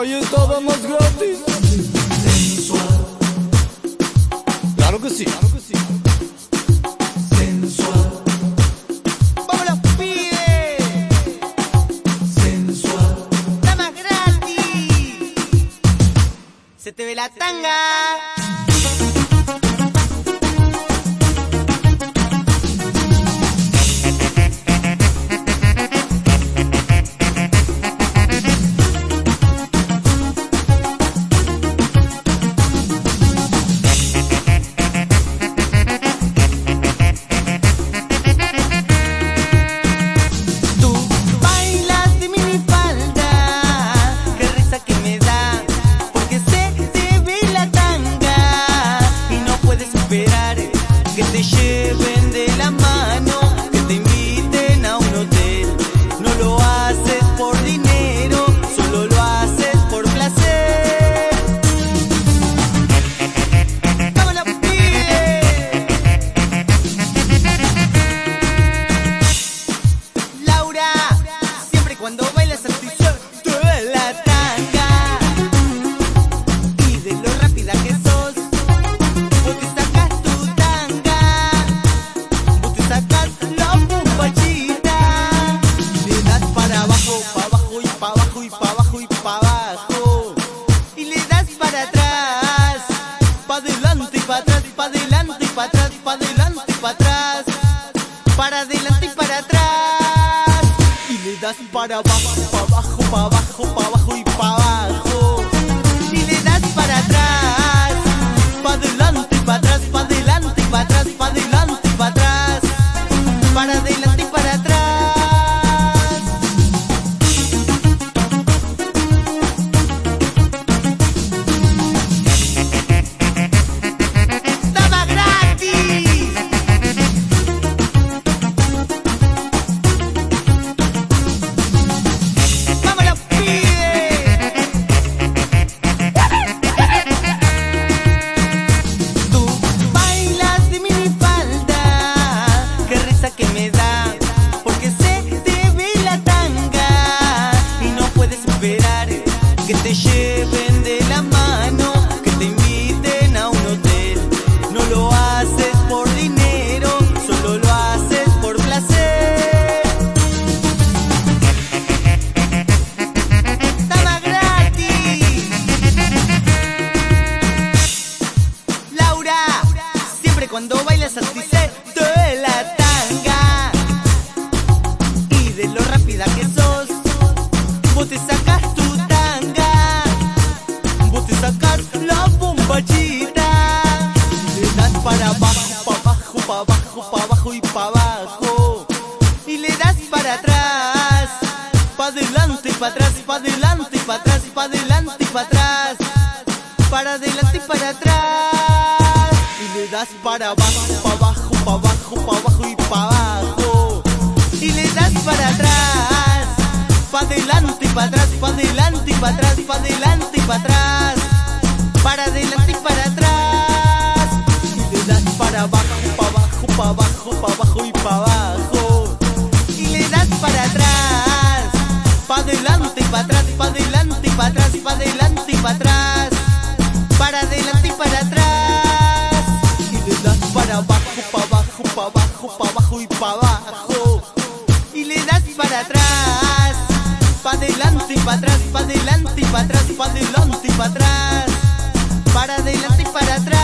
Hoy es todo más gratis. Sensual. Claro que sí. Claro que sí. Sensual. Sensual. Está más gratis. Se te ve la tanga. vuelven la mano. Para adelante y para atrás, para adelante y para atrás, para adelante y para atrás. Y le das para abajo, para abajo, para abajo, para abajo. pa' adelante, pa' atrás, pa' adelante, pa' atrás, pa' adelante, pa' atrás, para adelante y para atrás. Y le das para abajo, pa' abajo, pa' abajo, pa' abajo y pa' abajo. Y le das para atrás, pa' adelante, pa' atrás, pa' adelante, y pa' atrás, pa' adelante, pa' atrás, para adelante y para atrás. para atrás, pa' adelante y para atrás, pa' adelante y para atrás, pa' adelante y para atrás, para adelante y para atrás.